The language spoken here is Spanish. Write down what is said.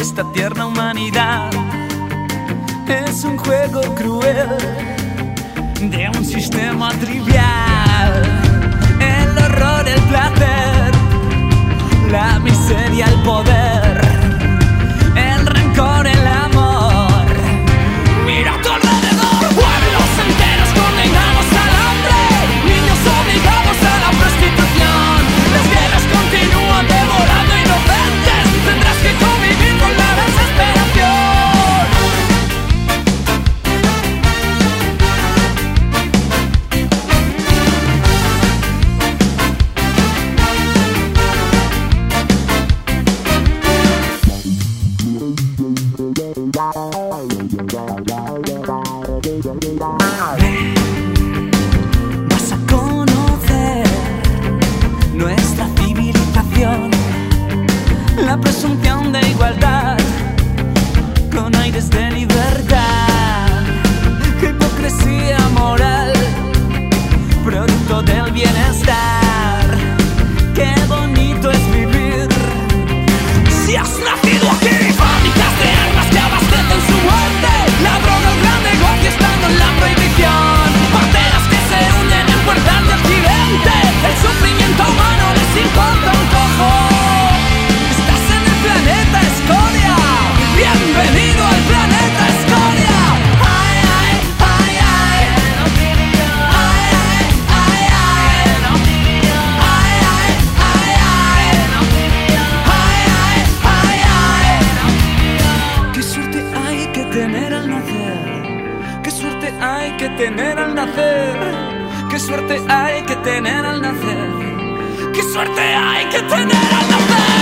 esta tierna humanidad es un juego cruel de un sistema trivial. El horror, el placer, la miseria, el poder. Bye. hay que tener al nacer, qué suerte hay que tener al nacer, qué suerte hay que tener al nacer.